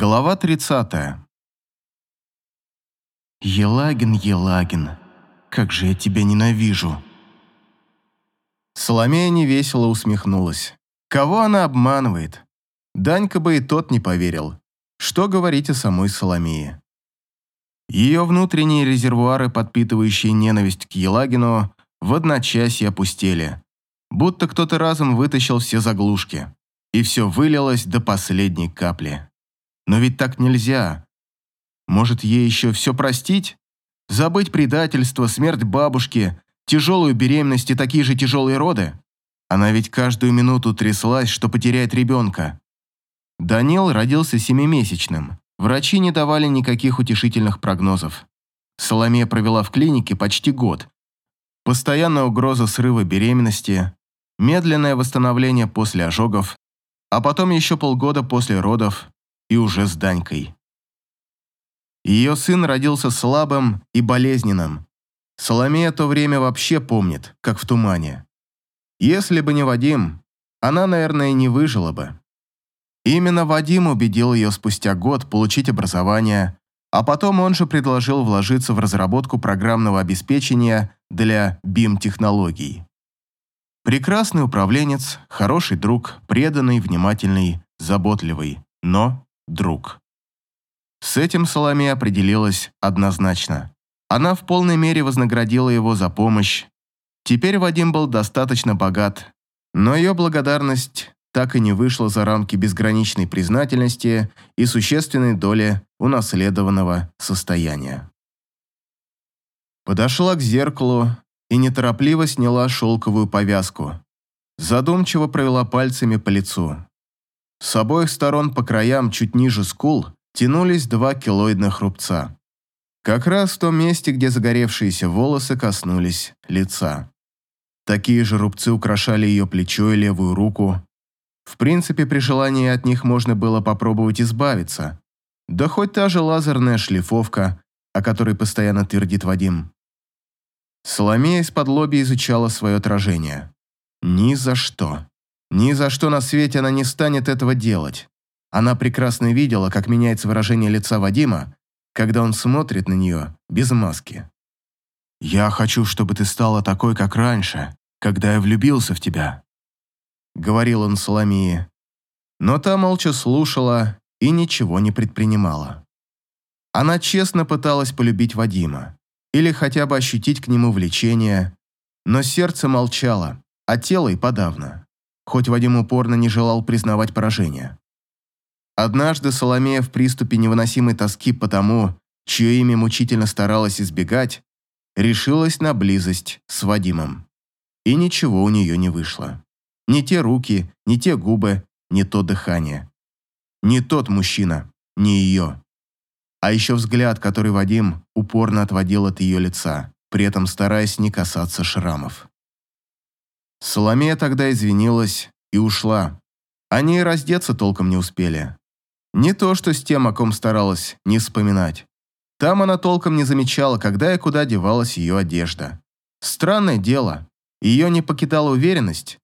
Глава 30. Елагин, Елагин, как же я тебя ненавижу. Соломея невесело усмехнулась. Кого она обманывает? Данька бы и тот не поверил. Что говорить о самой Соломее? Ее внутренние резервуары, подпитывающие ненависть к Елагину, в одночасье опустели. Будто кто-то разом вытащил все заглушки. И все вылилось до последней капли. Но ведь так нельзя. Может, ей еще все простить? Забыть предательство, смерть бабушки, тяжелую беременность и такие же тяжелые роды? Она ведь каждую минуту тряслась, что потеряет ребенка. Данил родился семимесячным. Врачи не давали никаких утешительных прогнозов. Соломея провела в клинике почти год. Постоянная угроза срыва беременности, медленное восстановление после ожогов, а потом еще полгода после родов и уже с Данькой. Ее сын родился слабым и болезненным. Соломея то время вообще помнит, как в тумане. Если бы не Вадим, она, наверное, не выжила бы. Именно Вадим убедил ее спустя год получить образование, а потом он же предложил вложиться в разработку программного обеспечения для BIM-технологий. Прекрасный управленец, хороший друг, преданный, внимательный, заботливый, но друг. С этим Соломея определилась однозначно. Она в полной мере вознаградила его за помощь. Теперь Вадим был достаточно богат, но ее благодарность так и не вышла за рамки безграничной признательности и существенной доли унаследованного состояния. Подошла к зеркалу и неторопливо сняла шелковую повязку. Задумчиво провела пальцами по лицу. С обоих сторон по краям, чуть ниже скул, тянулись два килоидных рубца. Как раз в том месте, где загоревшиеся волосы коснулись лица. Такие же рубцы украшали ее плечо и левую руку. В принципе, при желании от них можно было попробовать избавиться. Да хоть та же лазерная шлифовка, о которой постоянно твердит Вадим. Соломея из-под лоби изучала свое отражение. Ни за что. Ни за что на свете она не станет этого делать. Она прекрасно видела, как меняется выражение лица Вадима, когда он смотрит на нее без маски. «Я хочу, чтобы ты стала такой, как раньше, когда я влюбился в тебя», — говорил он Соломии. Но та молча слушала и ничего не предпринимала. Она честно пыталась полюбить Вадима или хотя бы ощутить к нему влечение, но сердце молчало, а тело и подавно хоть Вадим упорно не желал признавать поражение. Однажды Соломея в приступе невыносимой тоски по тому, чье имя мучительно старалась избегать, решилась на близость с Вадимом. И ничего у нее не вышло. Ни те руки, ни те губы, ни то дыхание. Не тот мужчина, не ее. А еще взгляд, который Вадим упорно отводил от ее лица, при этом стараясь не касаться шрамов. Соломея тогда извинилась и ушла. Они и раздеться толком не успели. Не то, что с тем, о ком старалась не вспоминать. Там она толком не замечала, когда и куда девалась ее одежда. Странное дело, ее не покидала уверенность,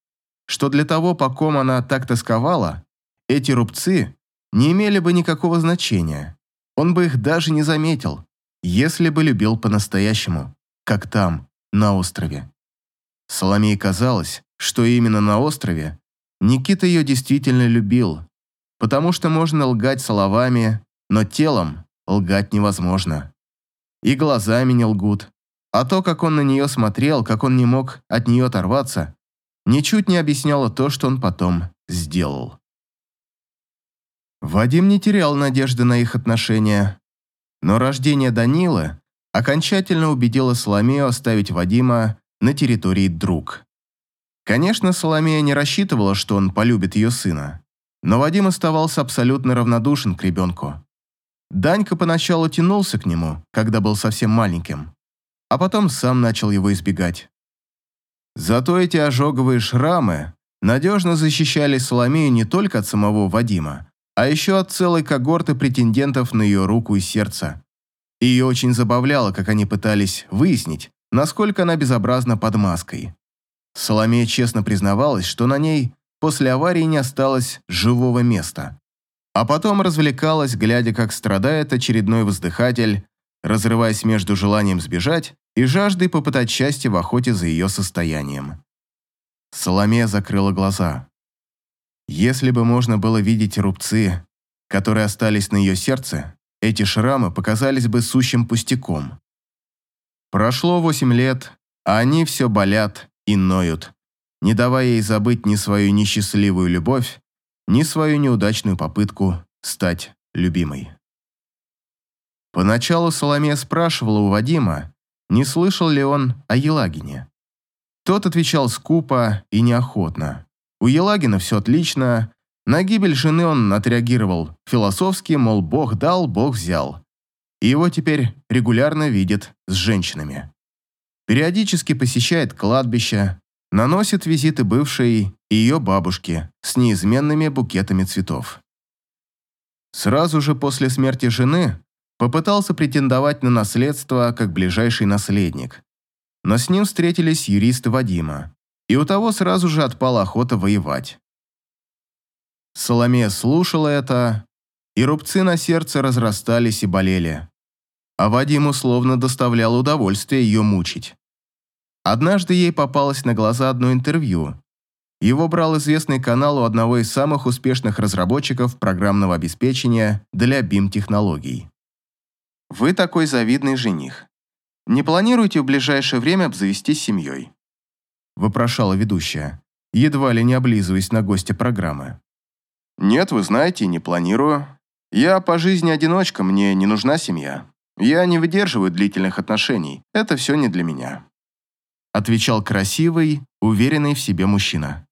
что для того, по ком она так тосковала, эти рубцы не имели бы никакого значения. Он бы их даже не заметил, если бы любил по-настоящему, как там, на острове. Соломее казалось, что именно на острове Никита ее действительно любил, потому что можно лгать словами, но телом лгать невозможно. И глазами не лгут. А то, как он на нее смотрел, как он не мог от нее оторваться, ничуть не объясняло то, что он потом сделал. Вадим не терял надежды на их отношения, но рождение Данилы окончательно убедило Соломею оставить Вадима на территории друг. Конечно, Соломея не рассчитывала, что он полюбит ее сына, но Вадим оставался абсолютно равнодушен к ребенку. Данька поначалу тянулся к нему, когда был совсем маленьким, а потом сам начал его избегать. Зато эти ожоговые шрамы надежно защищали Соломею не только от самого Вадима, а еще от целой когорты претендентов на ее руку и сердце. Ее очень забавляло, как они пытались выяснить, насколько она безобразна под маской. Соломея честно признавалась, что на ней после аварии не осталось живого места. а потом развлекалась, глядя, как страдает очередной воздыхатель, разрываясь между желанием сбежать и жаждой попытать счастье в охоте за ее состоянием. Соломея закрыла глаза. Если бы можно было видеть рубцы, которые остались на ее сердце, эти шрамы показались бы сущим пустяком. Прошло восемь лет, а они все болят и ноют, не давая ей забыть ни свою несчастливую любовь, ни свою неудачную попытку стать любимой. Поначалу Соломея спрашивала у Вадима, не слышал ли он о Елагине. Тот отвечал скупо и неохотно. У Елагина все отлично, на гибель жены он отреагировал философски, мол, Бог дал, Бог взял. И его теперь регулярно видят с женщинами. Периодически посещает кладбище, наносит визиты бывшей и ее бабушке с неизменными букетами цветов. Сразу же после смерти жены попытался претендовать на наследство как ближайший наследник. Но с ним встретились юристы Вадима, и у того сразу же отпала охота воевать. Соломея слушала это, и рубцы на сердце разрастались и болели. А Вадим условно доставлял удовольствие ее мучить. Однажды ей попалось на глаза одно интервью. Его брал известный канал у одного из самых успешных разработчиков программного обеспечения для BIM-технологий. «Вы такой завидный жених. Не планируете в ближайшее время обзавестись семьей?» вопрошала ведущая, едва ли не облизываясь на гостя программы. «Нет, вы знаете, не планирую. Я по жизни одиночка, мне не нужна семья. Я не выдерживаю длительных отношений. Это все не для меня» отвечал красивый, уверенный в себе мужчина.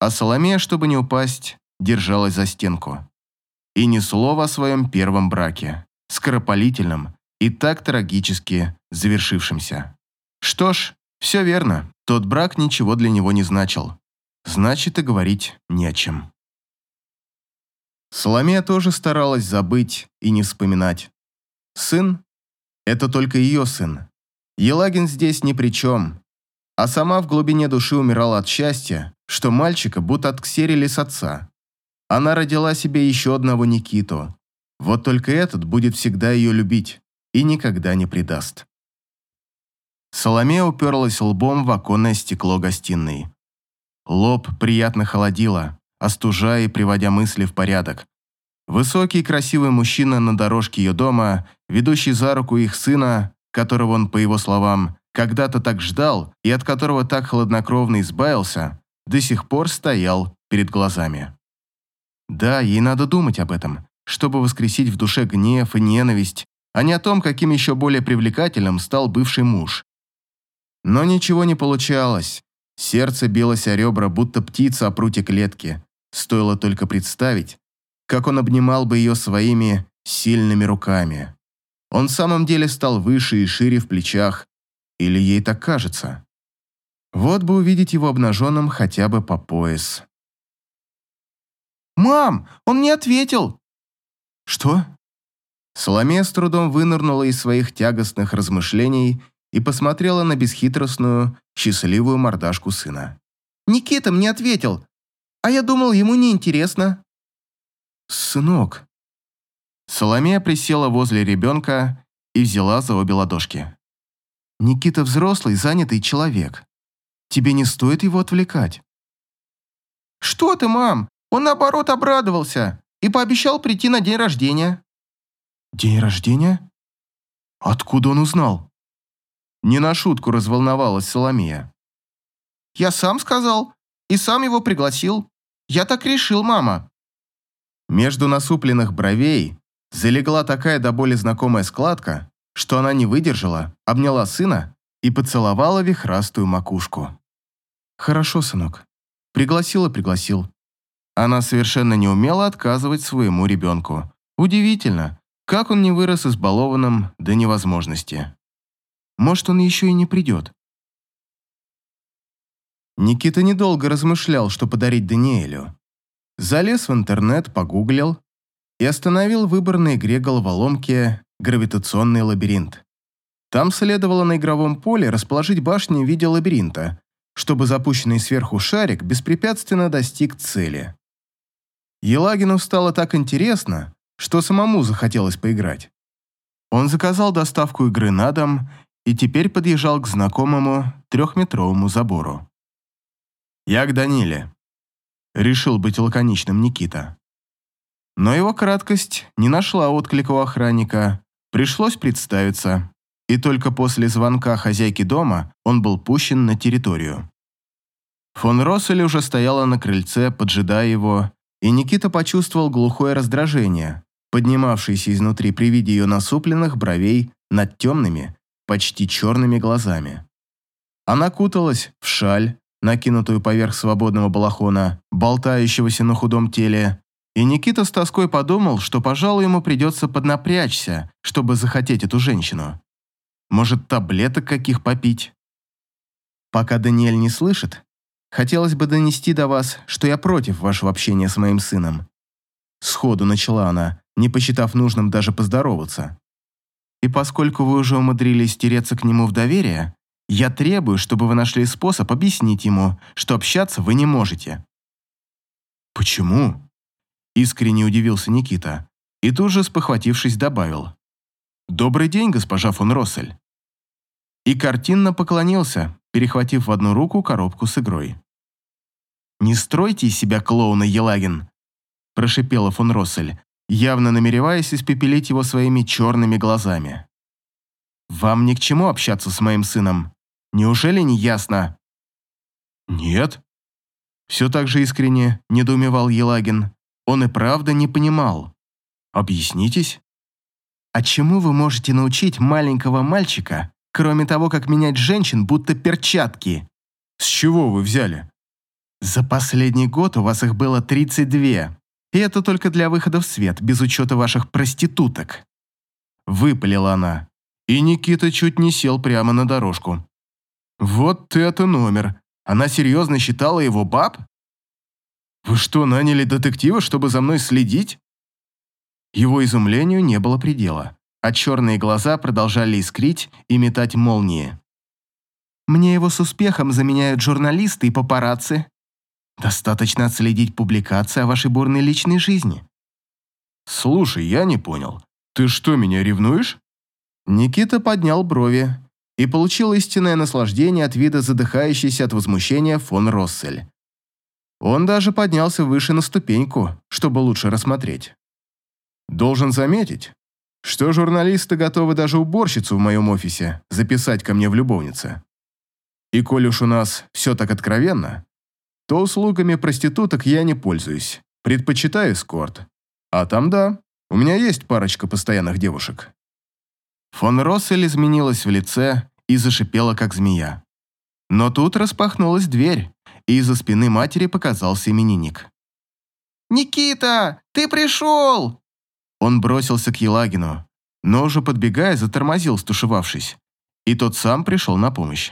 А Соломея, чтобы не упасть, держалась за стенку. И ни слова о своем первом браке, скоропалительном и так трагически завершившемся. Что ж, все верно, тот брак ничего для него не значил. Значит, и говорить не о чем. Соломея тоже старалась забыть и не вспоминать. Сын – это только ее сын. Елагин здесь ни при чем а сама в глубине души умирала от счастья, что мальчика будто отксерили с отца. Она родила себе еще одного Никиту. Вот только этот будет всегда ее любить и никогда не предаст. Соломея уперлась лбом в оконное стекло гостиной. Лоб приятно холодило, остужая и приводя мысли в порядок. Высокий красивый мужчина на дорожке ее дома, ведущий за руку их сына, которого он, по его словам, когда-то так ждал и от которого так хладнокровно избавился, до сих пор стоял перед глазами. Да, ей надо думать об этом, чтобы воскресить в душе гнев и ненависть, а не о том, каким еще более привлекательным стал бывший муж. Но ничего не получалось. Сердце билось о ребра, будто птица о прутье клетки. Стоило только представить, как он обнимал бы ее своими сильными руками. Он в самом деле стал выше и шире в плечах, или ей так кажется? Вот бы увидеть его обнаженным хотя бы по пояс. «Мам, он не ответил!» «Что?» Соломея с трудом вынырнула из своих тягостных размышлений и посмотрела на бесхитростную, счастливую мордашку сына. «Никита мне ответил, а я думал, ему неинтересно». «Сынок». Соломея присела возле ребенка и взяла за обе ладошки. Никита взрослый, занятый человек. Тебе не стоит его отвлекать. Что ты, мам? Он наоборот обрадовался и пообещал прийти на день рождения. День рождения? Откуда он узнал? Не на шутку разволновалась Соломия. Я сам сказал и сам его пригласил. Я так решил, мама. Между насупленных бровей залегла такая до боли знакомая складка, что она не выдержала, обняла сына и поцеловала вихрастую макушку. «Хорошо, сынок. Пригласила, пригласил». Она совершенно не умела отказывать своему ребенку. Удивительно, как он не вырос избалованным до невозможности. Может, он еще и не придет. Никита недолго размышлял, что подарить Даниэлю. Залез в интернет, погуглил и остановил выбор на игре головоломки гравитационный лабиринт. Там следовало на игровом поле расположить башни в виде лабиринта, чтобы запущенный сверху шарик беспрепятственно достиг цели. Елагину стало так интересно, что самому захотелось поиграть. Он заказал доставку игры на дом и теперь подъезжал к знакомому трехметровому забору. «Я к Даниле», — решил быть лаконичным Никита. Но его краткость не нашла отклика у охранника, пришлось представиться, и только после звонка хозяйки дома он был пущен на территорию. Фон Россель уже стояла на крыльце, поджидая его, и Никита почувствовал глухое раздражение, поднимавшееся изнутри при виде ее насупленных бровей над темными, почти черными глазами. Она куталась в шаль, накинутую поверх свободного балахона, болтающегося на худом теле, и Никита с тоской подумал, что, пожалуй, ему придется поднапрячься, чтобы захотеть эту женщину. Может, таблеток каких попить? Пока Даниэль не слышит, хотелось бы донести до вас, что я против вашего общения с моим сыном. Сходу начала она, не посчитав нужным даже поздороваться. И поскольку вы уже умудрились тереться к нему в доверие, я требую, чтобы вы нашли способ объяснить ему, что общаться вы не можете. Почему? Искренне удивился Никита и тут же, спохватившись, добавил. «Добрый день, госпожа фон Россель». И картинно поклонился, перехватив в одну руку коробку с игрой. «Не стройте из себя клоуна, Елагин!» прошипела фон Россель, явно намереваясь испепелить его своими черными глазами. «Вам ни к чему общаться с моим сыном. Неужели не ясно?» «Нет». Все так же искренне недоумевал Елагин. Он и правда не понимал. Объяснитесь? А чему вы можете научить маленького мальчика, кроме того, как менять женщин, будто перчатки? С чего вы взяли? За последний год у вас их было 32, и это только для выхода в свет, без учета ваших проституток. Выпалила она, и Никита чуть не сел прямо на дорожку. Вот это номер. Она серьезно считала его баб? «Вы что, наняли детектива, чтобы за мной следить?» Его изумлению не было предела, а черные глаза продолжали искрить и метать молнии. «Мне его с успехом заменяют журналисты и папарацци. Достаточно отследить публикации о вашей бурной личной жизни». «Слушай, я не понял. Ты что, меня ревнуешь?» Никита поднял брови и получил истинное наслаждение от вида задыхающейся от возмущения фон Россель. Он даже поднялся выше на ступеньку, чтобы лучше рассмотреть. Должен заметить, что журналисты готовы даже уборщицу в моем офисе записать ко мне в любовнице. И коль уж у нас все так откровенно, то услугами проституток я не пользуюсь, предпочитаю эскорт. А там да, у меня есть парочка постоянных девушек. Фон Россель изменилась в лице и зашипела, как змея. Но тут распахнулась дверь, и из-за спины матери показался именинник. «Никита, ты пришел!» Он бросился к Елагину, но уже подбегая, затормозил, стушевавшись. И тот сам пришел на помощь.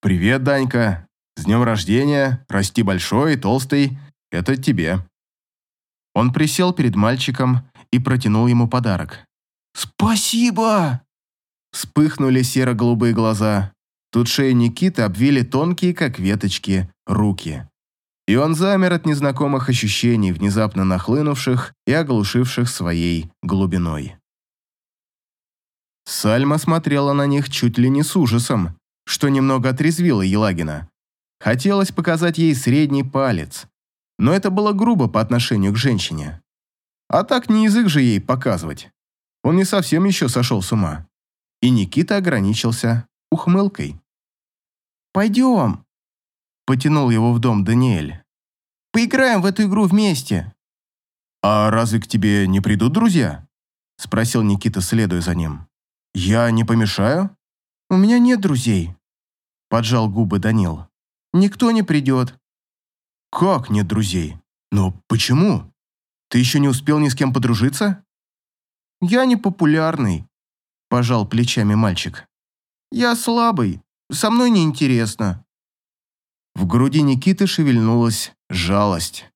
«Привет, Данька! С днем рождения! Расти большой и толстый! Это тебе!» Он присел перед мальчиком и протянул ему подарок. «Спасибо!» Вспыхнули серо-голубые глаза. Тут шею Никиты обвили тонкие, как веточки, руки. И он замер от незнакомых ощущений, внезапно нахлынувших и оглушивших своей глубиной. Сальма смотрела на них чуть ли не с ужасом, что немного отрезвило Елагина. Хотелось показать ей средний палец, но это было грубо по отношению к женщине. А так не язык же ей показывать. Он не совсем еще сошел с ума. И Никита ограничился ухмылкой. «Пойдем», — потянул его в дом Даниэль. «Поиграем в эту игру вместе». «А разве к тебе не придут друзья?» — спросил Никита, следуя за ним. «Я не помешаю?» «У меня нет друзей», — поджал губы Данил. «Никто не придет». «Как нет друзей? Но почему? Ты еще не успел ни с кем подружиться?» «Я не популярный», — пожал плечами мальчик. «Я слабый, со мной неинтересно». В груди Никиты шевельнулась жалость.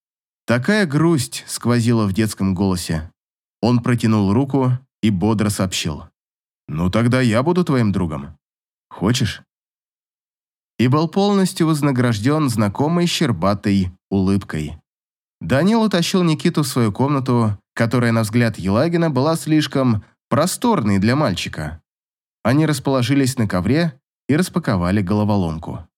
Такая грусть сквозила в детском голосе. Он протянул руку и бодро сообщил. «Ну тогда я буду твоим другом. Хочешь?» И был полностью вознагражден знакомой щербатой улыбкой. Данил утащил Никиту в свою комнату, которая, на взгляд Елагина, была слишком просторной для мальчика. Они расположились на ковре и распаковали головоломку.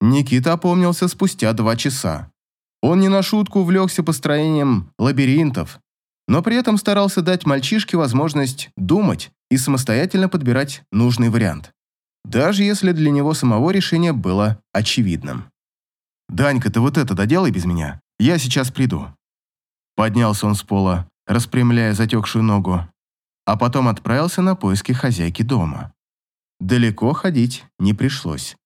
Никита опомнился спустя два часа. Он не на шутку увлекся построением лабиринтов, но при этом старался дать мальчишке возможность думать и самостоятельно подбирать нужный вариант, даже если для него самого решение было очевидным. «Данька, ты вот это доделай без меня, я сейчас приду». Поднялся он с пола, распрямляя затекшую ногу, а потом отправился на поиски хозяйки дома. Далеко ходить не пришлось.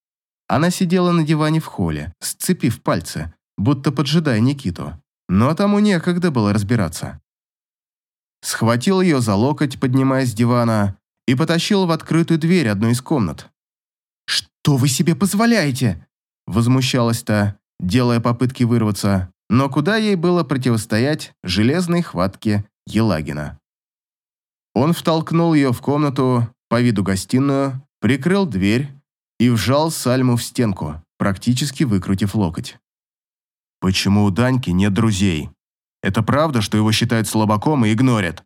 Она сидела на диване в холле, сцепив пальцы, будто поджидая Никиту. Но тому некогда было разбираться. Схватил ее за локоть, поднимаясь с дивана, и потащил в открытую дверь одной из комнат. «Что вы себе позволяете?» Возмущалась та, делая попытки вырваться, но куда ей было противостоять железной хватке Елагина. Он втолкнул ее в комнату, по виду гостиную, прикрыл дверь и вжал Сальму в стенку, практически выкрутив локоть. Почему у Даньки нет друзей? Это правда, что его считают слабаком и игнорят?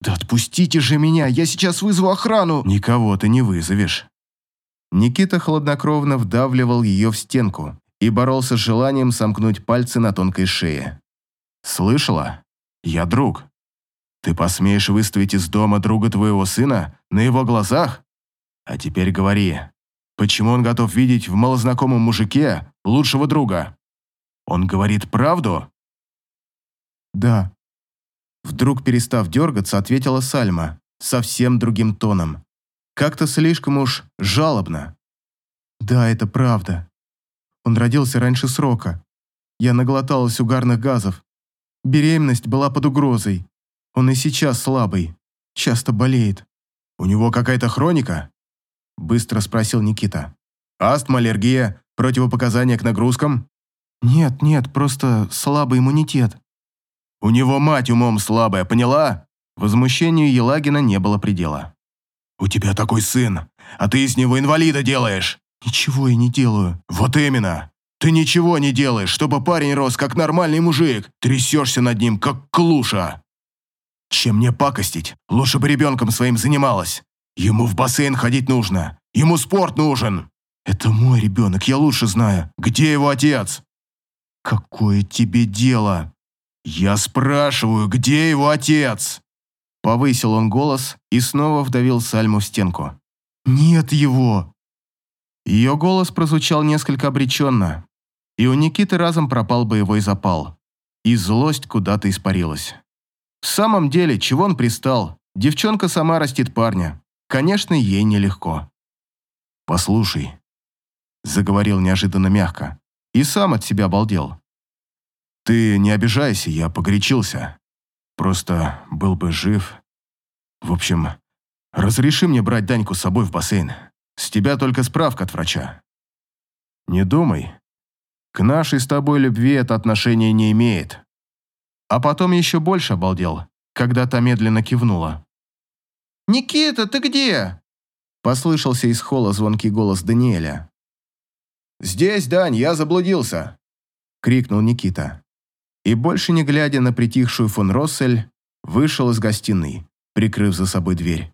Да отпустите же меня, я сейчас вызову охрану. Никого ты не вызовешь. Никита хладнокровно вдавливал ее в стенку и боролся с желанием сомкнуть пальцы на тонкой шее. «Слышала? Я друг. Ты посмеешь выставить из дома друга твоего сына на его глазах? А теперь говори, почему он готов видеть в малознакомом мужике лучшего друга?» Он говорит правду?» «Да». Вдруг, перестав дергаться, ответила Сальма совсем другим тоном. Как-то слишком уж жалобно. «Да, это правда. Он родился раньше срока. Я наглоталась угарных газов. Беременность была под угрозой. Он и сейчас слабый. Часто болеет». «У него какая-то хроника?» Быстро спросил Никита. «Астма, аллергия, противопоказания к нагрузкам?» «Нет, нет, просто слабый иммунитет». «У него мать умом слабая, поняла?» Возмущению Елагина не было предела. «У тебя такой сын, а ты из него инвалида делаешь!» «Ничего я не делаю». «Вот именно! Ты ничего не делаешь, чтобы парень рос как нормальный мужик, трясешься над ним, как клуша!» «Чем мне пакостить? Лучше бы ребенком своим занималась. Ему в бассейн ходить нужно, ему спорт нужен!» «Это мой ребенок, я лучше знаю. Где его отец?» «Какое тебе дело?» «Я спрашиваю, где его отец?» Повысил он голос и снова вдавил Сальму в стенку. «Нет его!» Ее голос прозвучал несколько обреченно, и у Никиты разом пропал боевой запал, и злость куда-то испарилась. В самом деле, чего он пристал? Девчонка сама растит парня. Конечно, ей нелегко. «Послушай», — заговорил неожиданно мягко, и сам от себя обалдел. «Ты не обижайся, я погорячился. Просто был бы жив. В общем, разреши мне брать Даньку с собой в бассейн. С тебя только справка от врача. Не думай. К нашей с тобой любви это отношение не имеет». А потом еще больше обалдел, когда та медленно кивнула. «Никита, ты где?» Послышался из холла звонкий голос Даниэля. «Здесь, Дань, я заблудился!» — крикнул Никита. И больше не глядя на притихшую фон Россель, вышел из гостиной, прикрыв за собой дверь.